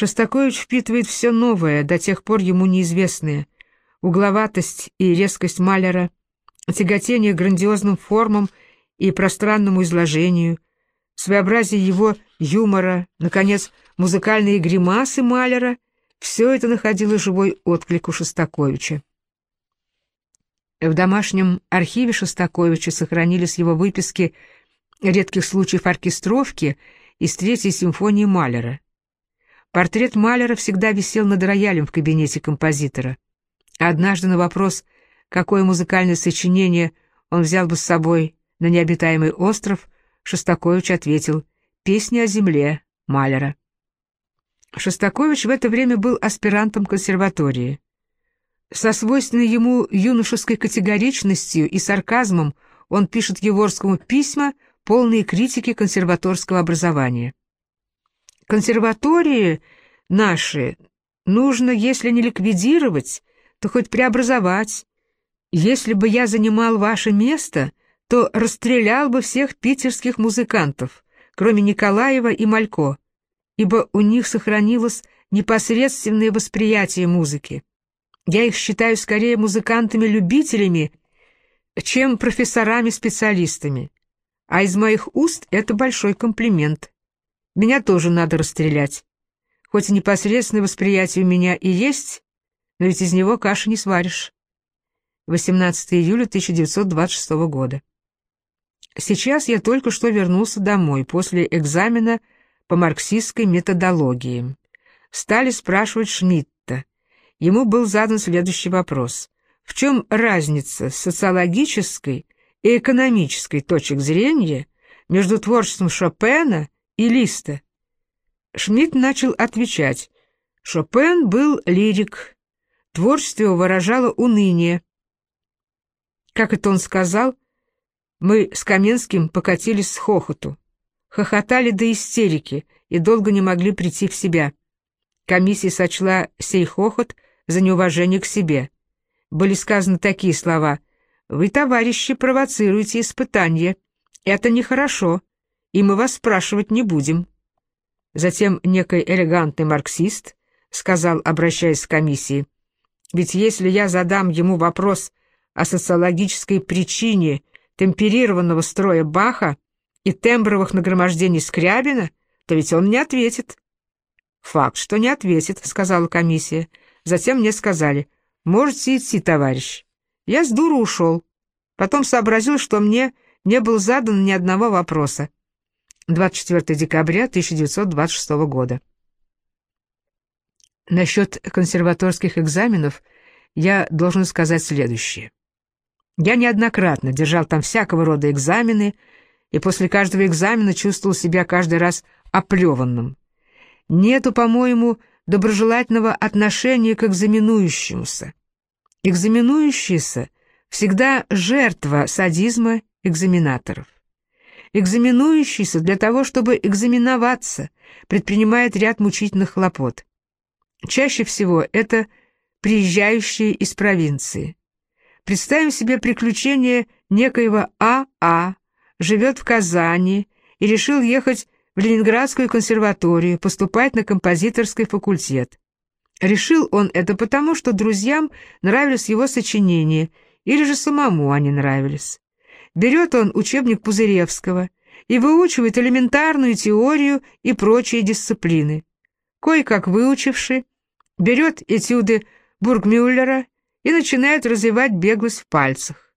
Шостакович впитывает все новое, до тех пор ему неизвестное. Угловатость и резкость Малера, тяготение к грандиозным формам и пространному изложению, своеобразие его юмора, наконец, музыкальные гримасы Малера — все это находило живой отклик у Шостаковича. В домашнем архиве Шостаковича сохранились его выписки редких случаев оркестровки из Третьей симфонии Малера. Портрет Малера всегда висел над роялем в кабинете композитора. Однажды на вопрос, какое музыкальное сочинение он взял бы с собой на необитаемый остров, Шостакович ответил «Песни о земле» Малера. Шостакович в это время был аспирантом консерватории. Со свойственной ему юношеской категоричностью и сарказмом он пишет Еворскому письма, полные критики консерваторского образования. Консерватории наши нужно, если не ликвидировать, то хоть преобразовать. Если бы я занимал ваше место, то расстрелял бы всех питерских музыкантов, кроме Николаева и Малько, ибо у них сохранилось непосредственное восприятие музыки. Я их считаю скорее музыкантами-любителями, чем профессорами-специалистами. А из моих уст это большой комплимент. Меня тоже надо расстрелять. Хоть и непосредственное восприятие у меня и есть, но ведь из него каши не сваришь. 18 июля 1926 года. Сейчас я только что вернулся домой после экзамена по марксистской методологии. Стали спрашивать Шмидта. Ему был задан следующий вопрос. В чем разница социологической и экономической точек зрения между творчеством Шопена и Листа. Шмидт начал отвечать. Шопен был лирик. Творчество выражало уныние. Как это он сказал? Мы с Каменским покатились с хохоту. Хохотали до истерики и долго не могли прийти в себя. Комиссия сочла сей хохот за неуважение к себе. Были сказаны такие слова. «Вы, товарищи, провоцируете испытания. Это нехорошо и мы вас спрашивать не будем». Затем некий элегантный марксист сказал, обращаясь к комиссии, «Ведь если я задам ему вопрос о социологической причине темперированного строя Баха и тембровых нагромождений Скрябина, то ведь он не ответит». «Факт, что не ответит», — сказала комиссия. Затем мне сказали, «Можете идти, товарищ». Я с дуру ушел. Потом сообразил, что мне не был задан ни одного вопроса. 24 декабря 1926 года. Насчет консерваторских экзаменов я должен сказать следующее. Я неоднократно держал там всякого рода экзамены, и после каждого экзамена чувствовал себя каждый раз оплеванным. Нету, по-моему, доброжелательного отношения к экзаменующемуся. Экзаменующийся всегда жертва садизма экзаменаторов. Экзаменующийся для того, чтобы экзаменоваться, предпринимает ряд мучительных хлопот. Чаще всего это приезжающие из провинции. Представим себе приключение некоего А.А., живет в Казани и решил ехать в Ленинградскую консерваторию, поступать на композиторский факультет. Решил он это потому, что друзьям нравились его сочинения, или же самому они нравились. Берет он учебник Пузыревского и выучивает элементарную теорию и прочие дисциплины. Кое-как выучивший, берет этюды Бургмюллера и начинает развивать беглость в пальцах.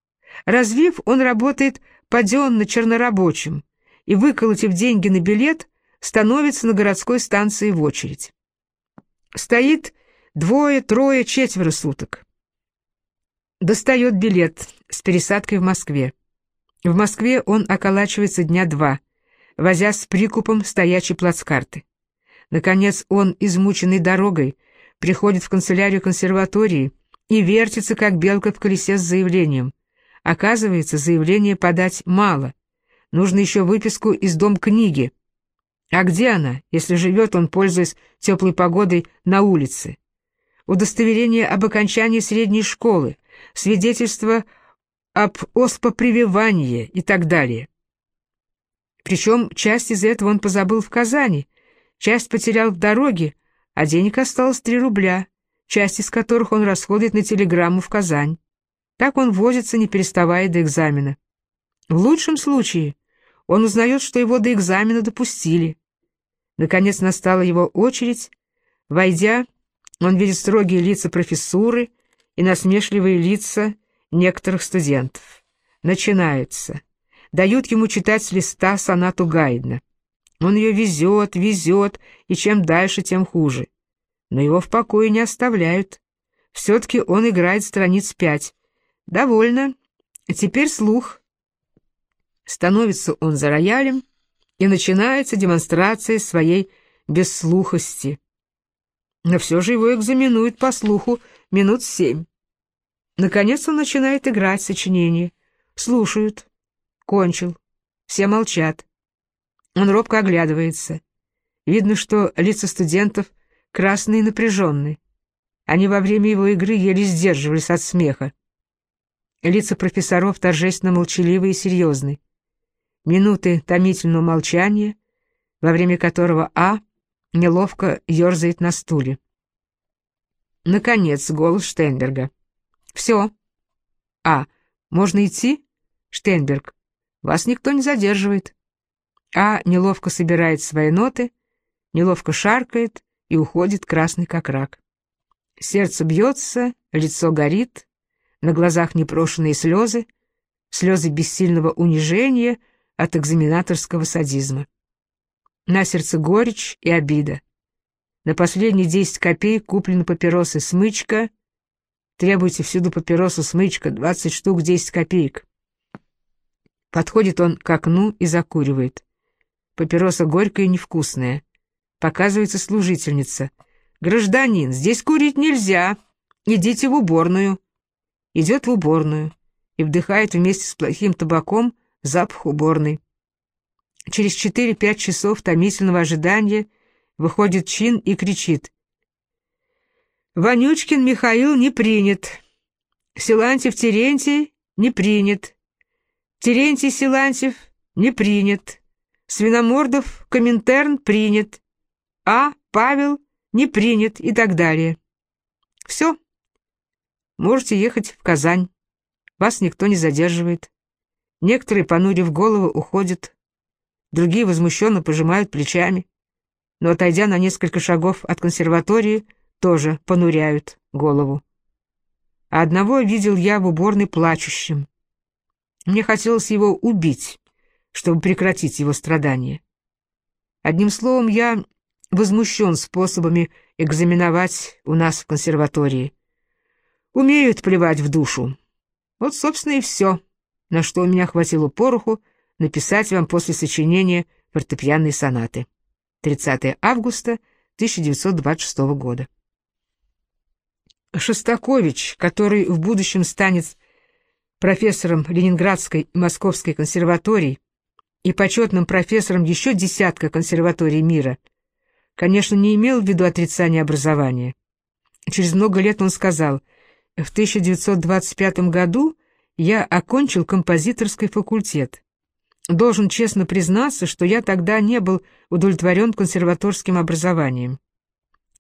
Развив, он работает паденно-чернорабочим и, выколотив деньги на билет, становится на городской станции в очередь. Стоит двое, трое, четверо суток. Достает билет с пересадкой в Москве. В Москве он околачивается дня два, возя с прикупом стоячей плацкарты. Наконец он, измученный дорогой, приходит в канцелярию консерватории и вертится, как белка в колесе с заявлением. Оказывается, заявление подать мало. Нужно еще выписку из дом книги. А где она, если живет он, пользуясь теплой погодой, на улице? Удостоверение об окончании средней школы, свидетельство об оспопрививании и так далее. Причем часть из этого он позабыл в Казани, часть потерял в дороге, а денег осталось три рубля, часть из которых он расходует на телеграмму в Казань. Так он возится, не переставая до экзамена. В лучшем случае он узнает, что его до экзамена допустили. Наконец настала его очередь. Войдя, он видит строгие лица профессуры и насмешливые лица некоторых студентов. Начинается. Дают ему читать с листа сонату Гайдна. Он ее везет, везет, и чем дальше, тем хуже. Но его в покое не оставляют. Все-таки он играет страниц пять. Довольно. Теперь слух. Становится он за роялем, и начинается демонстрация своей бесслухости. Но все же его экзаменуют по слуху минут семь. Наконец он начинает играть сочинение. Слушают. Кончил. Все молчат. Он робко оглядывается. Видно, что лица студентов красные и напряженные. Они во время его игры еле сдерживались от смеха. Лица профессоров торжественно молчаливые и серьезные. Минуты томительного молчания, во время которого А неловко ерзает на стуле. Наконец, голос Штейнберга. «Все. А, можно идти?» Штейнберг. «Вас никто не задерживает». А неловко собирает свои ноты, неловко шаркает и уходит красный как рак. Сердце бьется, лицо горит, на глазах непрошенные слезы, слезы бессильного унижения от экзаменаторского садизма. На сердце горечь и обида. На последние десять копеек куплены папиросы смычка. Требуйте всюду папиросу смычка, двадцать штук, десять копеек. Подходит он к окну и закуривает. Папироса горькая и невкусная. Показывается служительница. «Гражданин, здесь курить нельзя. Идите в уборную». Идет в уборную и вдыхает вместе с плохим табаком запах уборной. Через четыре-пять часов томительного ожидания выходит чин и кричит. «Вонючкин Михаил не принят. Силантьев Терентий не принят. Терентий Силантьев не принят. Свиномордов Коминтерн принят, а Павел не принят и так далее. Все. Можете ехать в Казань. Вас никто не задерживает. Некоторые, понурив голову, уходят. Другие возмущенно пожимают плечами. Но, отойдя на несколько шагов от консерватории, тоже понуряют голову. Одного видел я в уборной плачущим. Мне хотелось его убить чтобы прекратить его страдания. Одним словом, я возмущен способами экзаменовать у нас в консерватории. Умеют плевать в душу. Вот, собственно, и все, на что у меня хватило пороху написать вам после сочинения фортепианной сонаты. 30 августа 1926 года. Шостакович, который в будущем станет профессором Ленинградской и Московской консерваторий, и почетным профессором еще десятка консерваторий мира, конечно, не имел в виду отрицание образования. Через много лет он сказал, в 1925 году я окончил композиторский факультет. Должен честно признаться, что я тогда не был удовлетворен консерваторским образованием.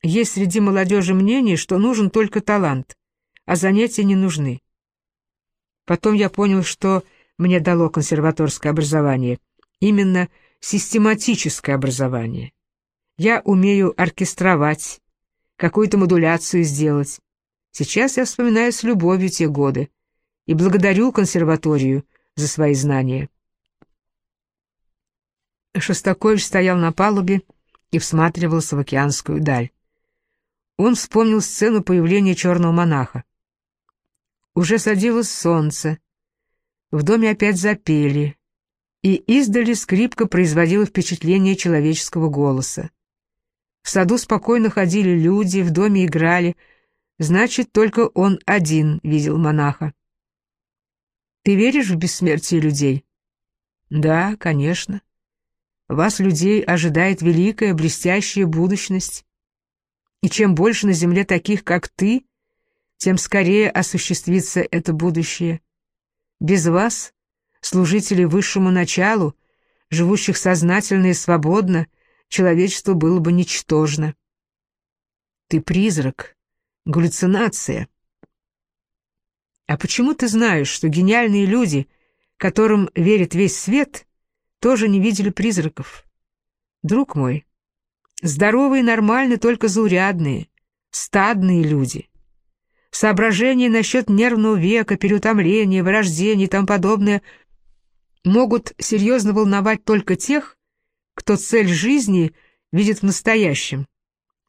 Есть среди молодежи мнение, что нужен только талант, а занятия не нужны. Потом я понял, что мне дало консерваторское образование – именно систематическое образование. Я умею оркестровать, какую-то модуляцию сделать. Сейчас я вспоминаю с любовью те годы и благодарю консерваторию за свои знания. Шостакович стоял на палубе и всматривался в океанскую даль. Он вспомнил сцену появления черного монаха. Уже садилось солнце. В доме опять запели и издали скрипка производила впечатление человеческого голоса. В саду спокойно ходили люди, в доме играли, значит, только он один видел монаха. Ты веришь в бессмертие людей? Да, конечно. Вас, людей, ожидает великая блестящая будущность. И чем больше на земле таких, как ты, тем скорее осуществится это будущее. Без вас служителей высшему началу, живущих сознательно и свободно, человечество было бы ничтожно. Ты призрак, галлюцинация. А почему ты знаешь, что гениальные люди, которым верит весь свет, тоже не видели призраков? Друг мой, здоровые и только заурядные, стадные люди. Соображения насчет нервного века, переутомления, вырождения и тому подобное могут серьезно волновать только тех, кто цель жизни видит в настоящем,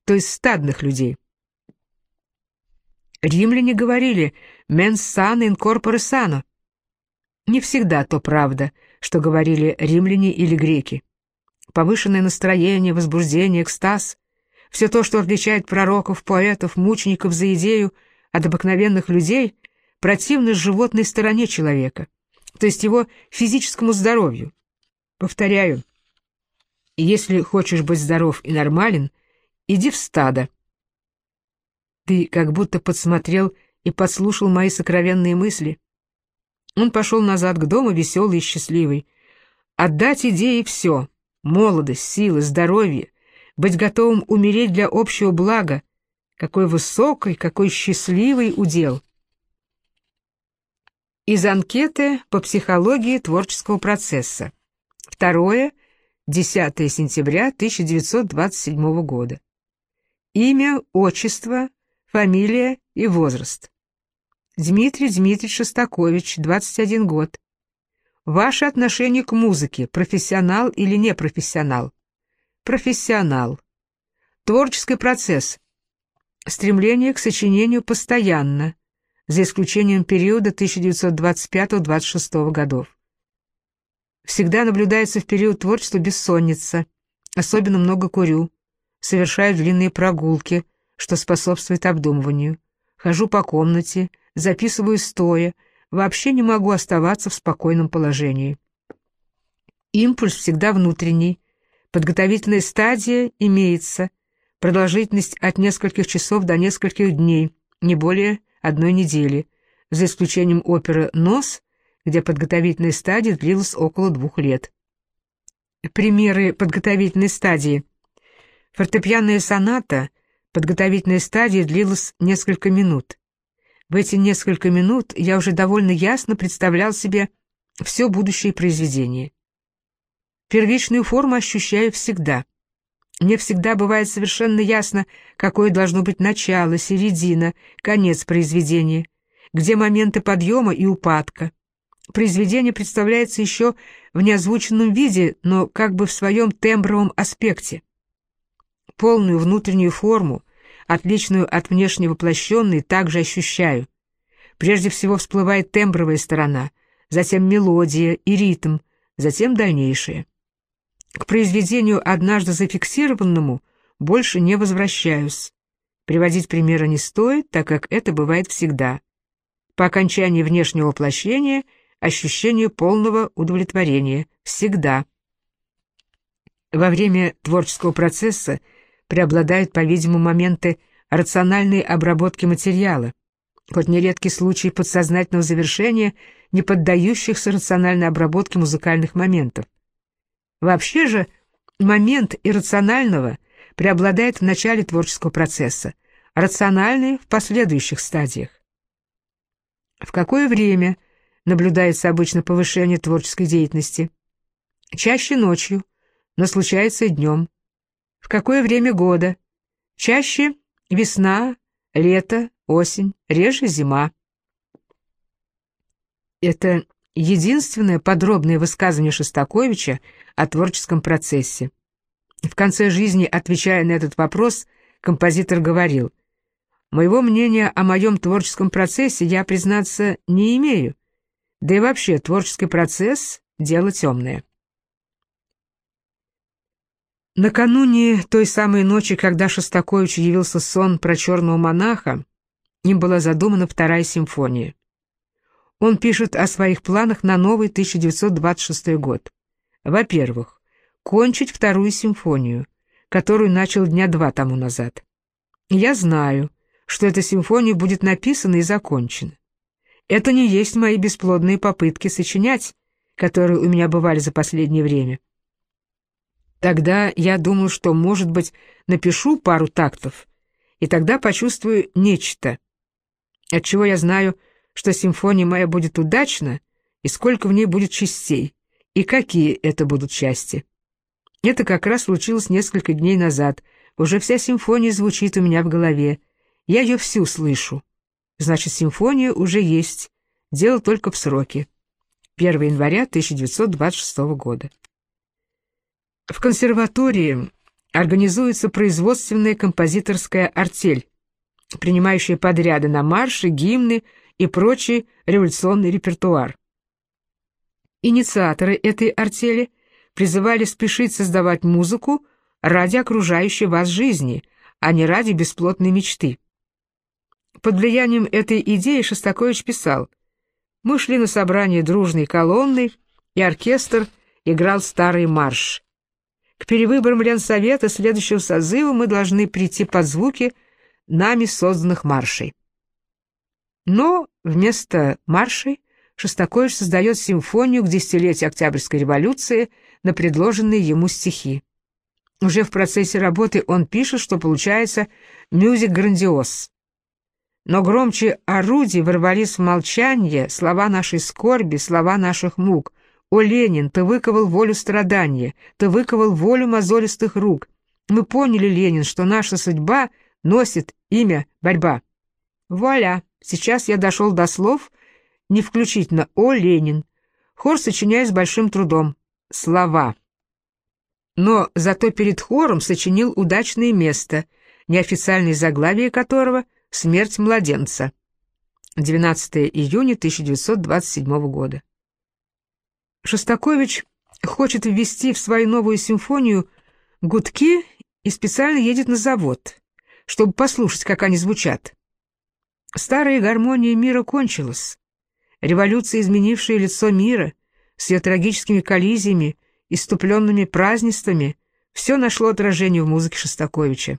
то есть стадных людей. Римляне говорили «mens sana in corpore sano». Не всегда то правда, что говорили римляне или греки. Повышенное настроение, возбуждение, экстаз — все то, что отличает пророков, поэтов, мучеников за идею от обыкновенных людей, противно животной стороне человека, то есть его физическому здоровью. Повторяю, если хочешь быть здоров и нормален, иди в стадо. Ты как будто подсмотрел и подслушал мои сокровенные мысли. Он пошел назад к дому, веселый и счастливый. Отдать идее все — молодость, силы, здоровье, быть готовым умереть для общего блага. Какой высокий, какой счастливый удел. Из анкеты по психологии творческого процесса. Второе — 10 сентября 1927 года. Имя, отчество, фамилия и возраст. Дмитрий Дмитриевич Шостакович, 21 год. Ваше отношение к музыке, профессионал или непрофессионал? Профессионал. Творческий процесс. Стремление к сочинению постоянно, за исключением периода 1925-26 годов. Всегда наблюдается в период творчества бессонница. Особенно много курю. Совершаю длинные прогулки, что способствует обдумыванию. Хожу по комнате, записываю стоя, вообще не могу оставаться в спокойном положении. Импульс всегда внутренний. Подготовительная стадия имеется. Продолжительность от нескольких часов до нескольких дней, не более одной недели, за исключением оперы «Нос» где подготовительная стадия длилась около двух лет. Примеры подготовительной стадии. Фортепианная соната, подготовительная стадия длилась несколько минут. В эти несколько минут я уже довольно ясно представлял себе все будущее произведение. Первичную форму ощущаю всегда. Мне всегда бывает совершенно ясно, какое должно быть начало, середина, конец произведения, где моменты подъема и упадка, произведение представляется еще в неозвученном виде, но как бы в своем тембровом аспекте. Полную внутреннюю форму, отличную от внешней воплощенной, также ощущаю. Прежде всего всплывает тембровая сторона, затем мелодия и ритм, затем дальнейшее. К произведению, однажды зафиксированному, больше не возвращаюсь. Приводить примеры не стоит, так как это бывает всегда. По окончании внешнего воплощения – ощущение полного удовлетворения, всегда. Во время творческого процесса преобладают, по-видимому, моменты рациональной обработки материала, хоть нередки случаи подсознательного завершения, не поддающихся рациональной обработке музыкальных моментов. Вообще же момент иррационального преобладает в начале творческого процесса, рациональный в последующих стадиях. В какое время наблюдается обычно повышение творческой деятельности. Чаще ночью, но случается и днем. В какое время года? Чаще весна, лето, осень, реже зима. Это единственное подробное высказывание Шостаковича о творческом процессе. В конце жизни, отвечая на этот вопрос, композитор говорил, «Моего мнения о моем творческом процессе я, признаться, не имею, да и вообще, творческий процесс — дело темное. Накануне той самой ночи, когда Шостаковичу явился сон про черного монаха, им была задумана вторая симфония. Он пишет о своих планах на новый 1926 год. Во-первых, кончить вторую симфонию, которую начал дня два тому назад. Я знаю, что эта симфония будет написана и закончена. Это не есть мои бесплодные попытки сочинять, которые у меня бывали за последнее время. Тогда я думал, что, может быть, напишу пару тактов и тогда почувствую нечто, отчего я знаю, что симфония моя будет удачна, и сколько в ней будет частей, и какие это будут части. Это как раз случилось несколько дней назад. Уже вся симфония звучит у меня в голове. Я ее всю слышу. Значит, симфония уже есть. Дело только в сроке. 1 января 1926 года. В консерватории организуется производственная композиторская артель, принимающая подряды на марши, гимны и прочий революционный репертуар. Инициаторы этой артели призывали спешить создавать музыку ради окружающей вас жизни, а не ради бесплотной мечты. Под влиянием этой идеи Шостакович писал «Мы шли на собрание дружной колонны, и оркестр играл старый марш. К перевыборам Ленсовета следующего созыва мы должны прийти под звуки нами созданных маршей. Но вместо маршей Шостакович создает симфонию к десятилетию Октябрьской революции на предложенные ему стихи. Уже в процессе работы он пишет, что получается мюзик-грандиоз. Но громче орудий ворвались в молчание слова нашей скорби, слова наших мук — «О, Ленин, ты выковал волю страдания, ты выковал волю мозолистых рук. Мы поняли, Ленин, что наша судьба носит имя борьба». Вуаля, сейчас я дошел до слов, не включительно «О, Ленин». Хор сочиняю с большим трудом. Слова. Но зато перед хором сочинил удачное место, неофициальное заглавие которого «Смерть младенца». 12 июня 1927 года. Шостакович хочет ввести в свою новую симфонию гудки и специально едет на завод, чтобы послушать, как они звучат. Старая гармония мира кончилась. Революция, изменившая лицо мира, с ее трагическими коллизиями, иступленными празднествами, все нашло отражение в музыке Шостаковича.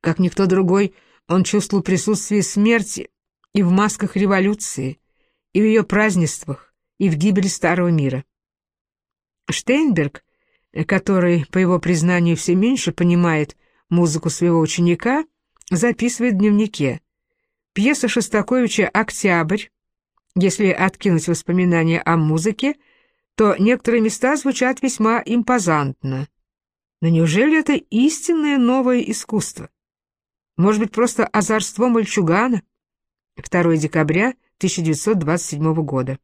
Как никто другой, он чувствовал присутствие смерти и в масках революции, и в ее празднествах, и в гибели старого мира. Штейнберг, который, по его признанию, все меньше понимает музыку своего ученика, записывает в дневнике. Пьеса Шостаковича «Октябрь», если откинуть воспоминания о музыке, то некоторые места звучат весьма импозантно. Но неужели это истинное новое искусство? Может быть, просто озорство мальчугана? 2 декабря 1927 года.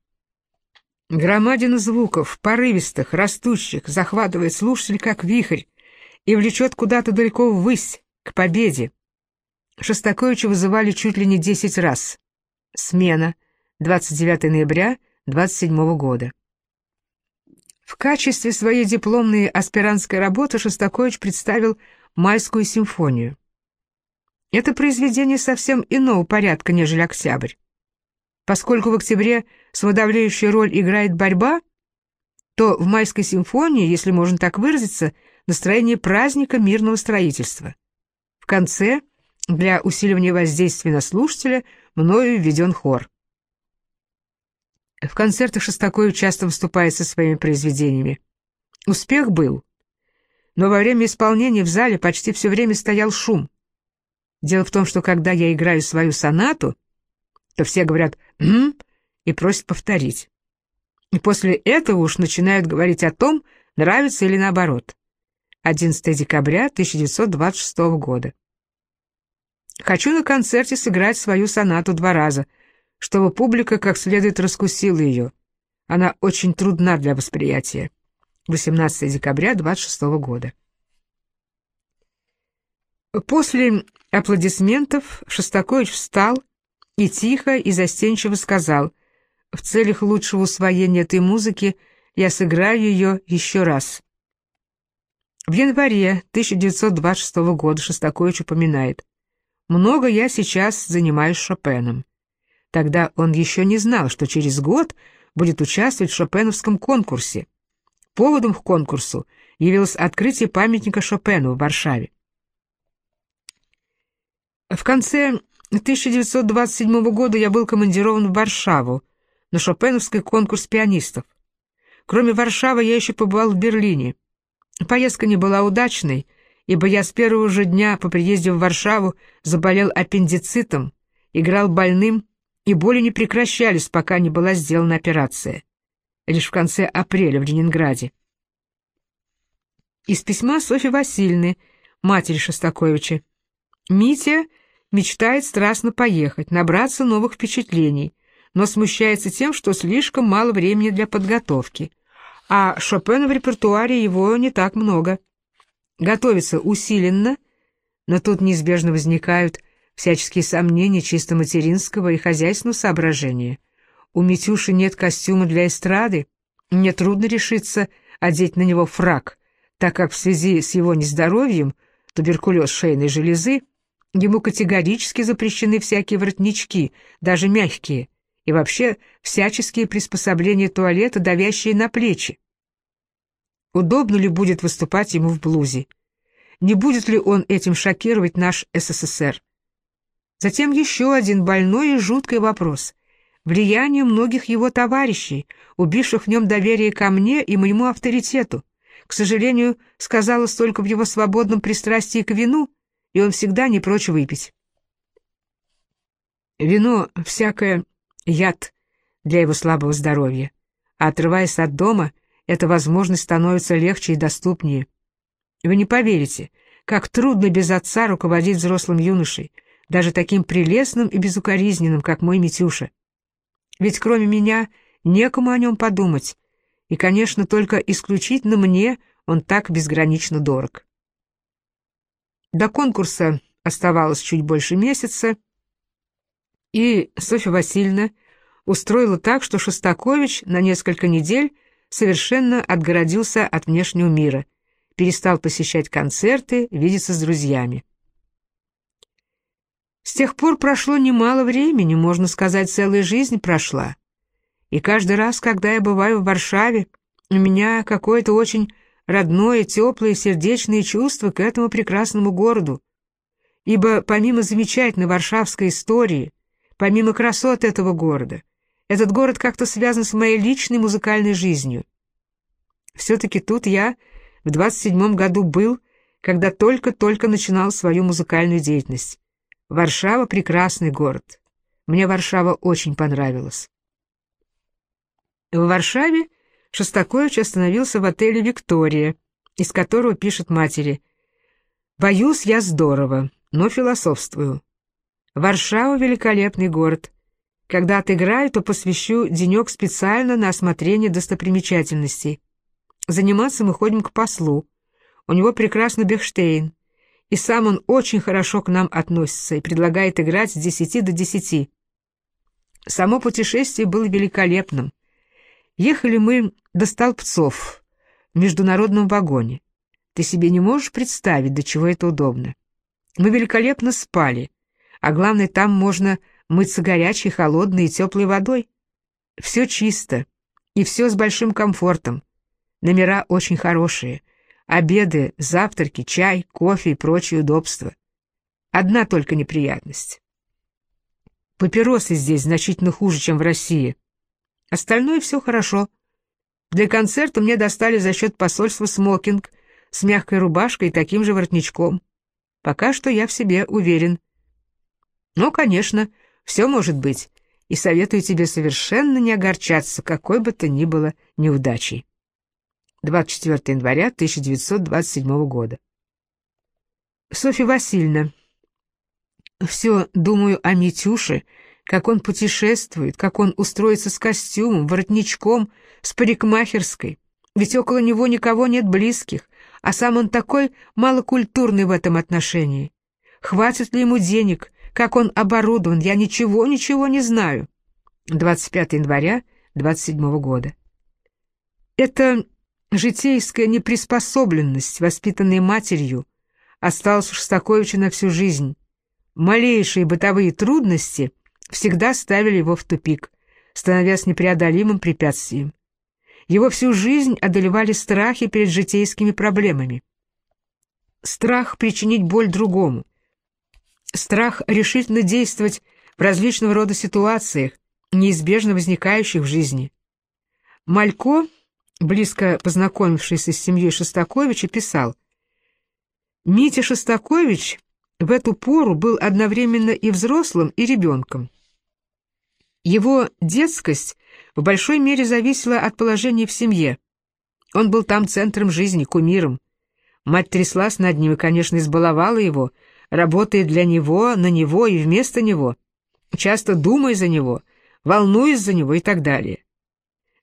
Громадина звуков, порывистых, растущих, захватывает слушатель как вихрь и влечет куда-то далеко ввысь, к победе. Шостаковича вызывали чуть ли не десять раз. Смена. 29 ноября 27 года. В качестве своей дипломной аспирантской работы Шостакович представил «Майскую симфонию». Это произведение совсем иного порядка, нежели «Октябрь». Поскольку в октябре самодавляющую роль играет борьба, то в майской симфонии, если можно так выразиться, настроение праздника мирного строительства. В конце, для усиливания воздействия на слушателя, мною введен хор. В концертах Шостакович часто выступает со своими произведениями. Успех был, но во время исполнения в зале почти все время стоял шум. Дело в том, что когда я играю свою сонату, то все говорят «м» и просят повторить. И после этого уж начинают говорить о том, нравится или наоборот. 11 декабря 1926 года. Хочу на концерте сыграть свою сонату два раза, чтобы публика как следует раскусила ее. Она очень трудна для восприятия. 18 декабря 26 года. После аплодисментов Шостакович встал и тихо и застенчиво сказал, «В целях лучшего усвоения этой музыки я сыграю ее еще раз». В январе 1926 года Шостакович упоминает, «Много я сейчас занимаюсь Шопеном». Тогда он еще не знал, что через год будет участвовать в Шопеновском конкурсе. Поводом к конкурсу явилось открытие памятника Шопену в Варшаве. В конце 1927 года я был командирован в Варшаву на Шопеновский конкурс пианистов. Кроме Варшавы я еще побывал в Берлине. Поездка не была удачной, ибо я с первого же дня по приезде в Варшаву заболел аппендицитом, играл больным, и боли не прекращались, пока не была сделана операция. Лишь в конце апреля в Ленинграде. Из письма Софьи Васильевны, матери Шостаковича. Митя мечтает страстно поехать, набраться новых впечатлений, но смущается тем, что слишком мало времени для подготовки. А Шопена в репертуаре его не так много. Готовится усиленно, но тут неизбежно возникают всяческие сомнения чисто материнского и хозяйственного соображения. У Митюши нет костюма для эстрады, мне трудно решиться одеть на него фраг, так как в связи с его нездоровьем, туберкулез шейной железы, ему категорически запрещены всякие воротнички, даже мягкие, и вообще всяческие приспособления туалета, давящие на плечи. Удобно ли будет выступать ему в блузе? Не будет ли он этим шокировать наш СССР? Затем еще один больной и жуткий вопрос. Влияние многих его товарищей, убивших в нем доверие ко мне и моему авторитету, к сожалению, сказалось только в его свободном пристрастии к вину, и он всегда не прочь выпить. Вино всякое яд для его слабого здоровья, а отрываясь от дома, эта возможность становится легче и доступнее. Вы не поверите, как трудно без отца руководить взрослым юношей, даже таким прелестным и безукоризненным, как мой Митюша. Ведь кроме меня некому о нем подумать, и, конечно, только исключительно мне он так безгранично дорог. До конкурса оставалось чуть больше месяца, и Софья Васильевна устроила так, что Шостакович на несколько недель совершенно отгородился от внешнего мира, перестал посещать концерты, видеться с друзьями. С тех пор прошло немало времени, можно сказать, целая жизнь прошла. И каждый раз, когда я бываю в Варшаве, у меня какое-то очень родное, теплое, сердечное чувство к этому прекрасному городу. Ибо помимо замечательной варшавской истории, помимо красот этого города, этот город как-то связан с моей личной музыкальной жизнью. Все-таки тут я в 27-м году был, когда только-только начинал свою музыкальную деятельность. Варшава — прекрасный город. Мне Варшава очень понравилась. В Варшаве Шостакович остановился в отеле «Виктория», из которого пишет матери «Боюсь я здорово, но философствую. Варшава — великолепный город. Когда отыграю, то посвящу денек специально на осмотрение достопримечательностей. Заниматься мы ходим к послу. У него прекрасный Бехштейн. И сам он очень хорошо к нам относится и предлагает играть с десяти до десяти. Само путешествие было великолепным. Ехали мы до Столбцов в международном вагоне. Ты себе не можешь представить, до чего это удобно. Мы великолепно спали, а главное, там можно мыться горячей, холодной и теплой водой. Все чисто, и все с большим комфортом. Номера очень хорошие. Обеды, завтраки, чай, кофе и прочие удобства. Одна только неприятность. Папиросы здесь значительно хуже, чем в России. Остальное все хорошо. Для концерта мне достали за счет посольства смокинг с мягкой рубашкой и таким же воротничком. Пока что я в себе уверен. Но, конечно, все может быть, и советую тебе совершенно не огорчаться, какой бы то ни было неудачей. 24 января 1927 года. Софья Васильевна, все думаю о Митюше, как он путешествует, как он устроится с костюмом, воротничком, с парикмахерской. Ведь около него никого нет близких, а сам он такой малокультурный в этом отношении. Хватит ли ему денег, как он оборудован, я ничего-ничего не знаю. 25 января 27 года. Это житейская неприспособленность, воспитанная матерью, осталась у Шостаковича на всю жизнь. Малейшие бытовые трудности всегда ставили его в тупик, становясь непреодолимым препятствием. Его всю жизнь одолевали страхи перед житейскими проблемами. Страх причинить боль другому, Страх решительно действовать в различного рода ситуациях, неизбежно возникающих в жизни. Малько, близко познакомившийся с семьей Шостаковича, писал, Митя Шостакович в эту пору был одновременно и взрослым, и ребенком. Его детскость в большой мере зависела от положения в семье. Он был там центром жизни, кумиром. Мать тряслась над ним и, конечно, избаловала его, работая для него, на него и вместо него, часто думая за него, волнуясь за него и так далее.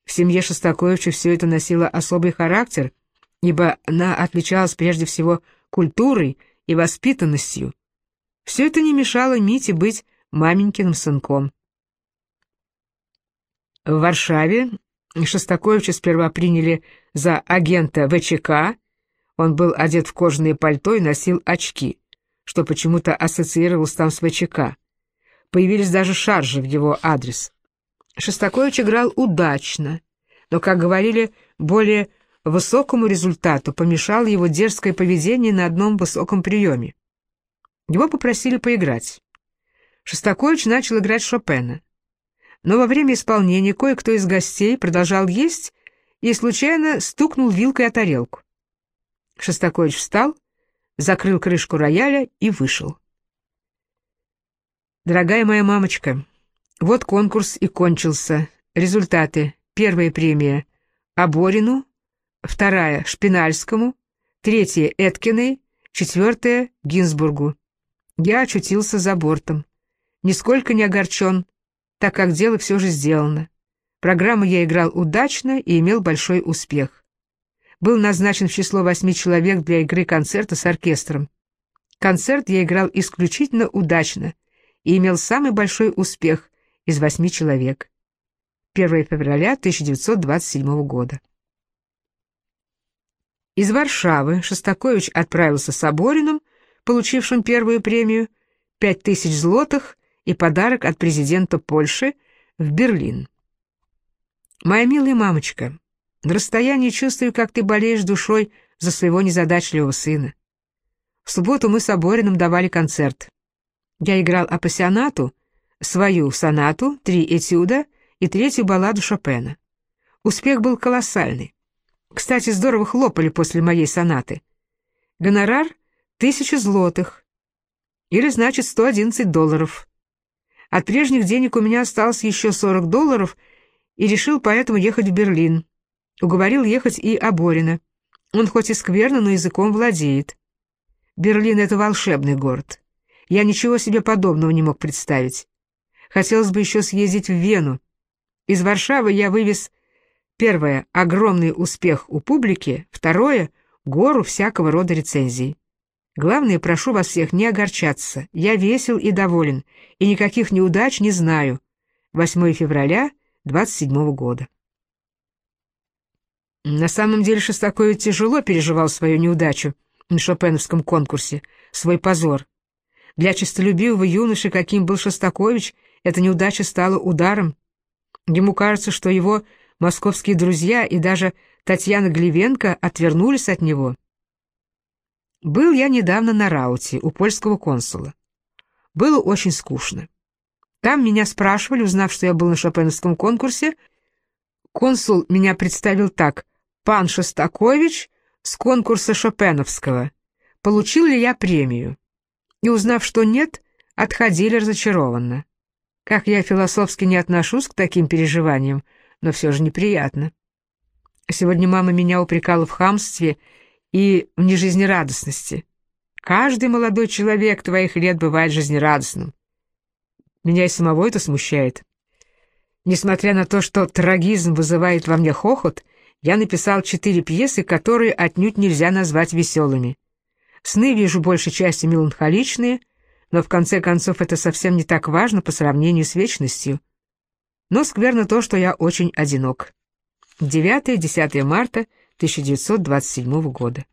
В семье Шостаковича все это носило особый характер, ибо она отличалась прежде всего культурой и воспитанностью. Все это не мешало Мите быть маменькиным сынком. В Варшаве Шостаковича сперва приняли за агента ВЧК, он был одет в кожаное пальто и носил очки, что почему-то ассоциировалось там с ВЧК. Появились даже шаржи в его адрес. Шостакович играл удачно, но, как говорили, более высокому результату помешало его дерзкое поведение на одном высоком приеме. Его попросили поиграть. Шостакович начал играть Шопена. Но во время исполнения кое-кто из гостей продолжал есть и случайно стукнул вилкой о тарелку. Шостакович встал, закрыл крышку рояля и вышел. «Дорогая моя мамочка, вот конкурс и кончился. Результаты. Первая премия — Аборину, вторая — Шпинальскому, третья — Эткиной, четвертая — Гинзбургу. Я очутился за бортом. Нисколько не огорчен, так как дело все же сделано. Программу я играл удачно и имел большой успех был назначен в число восьми человек для игры концерта с оркестром. Концерт я играл исключительно удачно и имел самый большой успех из восьми человек. 1 февраля 1927 года. Из Варшавы Шостакович отправился с Собориным, получившим первую премию, 5000 злотых и подарок от президента Польши в Берлин. «Моя милая мамочка, на расстоянии чувствую, как ты болеешь душой за своего незадачливого сына. В субботу мы с Обориным давали концерт. Я играл апассионату, свою сонату, три этюда и третью балладу Шопена. Успех был колоссальный. Кстати, здорово хлопали после моей сонаты. Гонорар — тысяча злотых. Или, значит, 111 долларов. От прежних денег у меня осталось еще 40 долларов, и решил поэтому ехать в Берлин. Уговорил ехать и Аборина. Он хоть и скверно, но языком владеет. Берлин — это волшебный город. Я ничего себе подобного не мог представить. Хотелось бы еще съездить в Вену. Из Варшавы я вывез, первое, огромный успех у публики, второе, гору всякого рода рецензий. Главное, прошу вас всех не огорчаться. Я весел и доволен, и никаких неудач не знаю. 8 февраля 27 года. На самом деле Шостакович тяжело переживал свою неудачу на шопеновском конкурсе, свой позор. Для честолюбивого юноши, каким был Шостакович, эта неудача стала ударом. Ему кажется, что его московские друзья и даже Татьяна Гливенко отвернулись от него. Был я недавно на рауте у польского консула. Было очень скучно. Там меня спрашивали, узнав, что я был на шопеновском конкурсе, консул меня представил так — пан Шостакович с конкурса Шопеновского. Получил ли я премию? И узнав, что нет, отходили разочарованно. Как я философски не отношусь к таким переживаниям, но все же неприятно. Сегодня мама меня упрекала в хамстве и в нежизнерадостности. Каждый молодой человек твоих лет бывает жизнерадостным. Меня и самого это смущает. Несмотря на то, что трагизм вызывает во мне хохот, я написал четыре пьесы, которые отнюдь нельзя назвать веселыми. Сны вижу большей части меланхоличные, но в конце концов это совсем не так важно по сравнению с вечностью. Но скверно то, что я очень одинок. 9-10 марта 1927 года.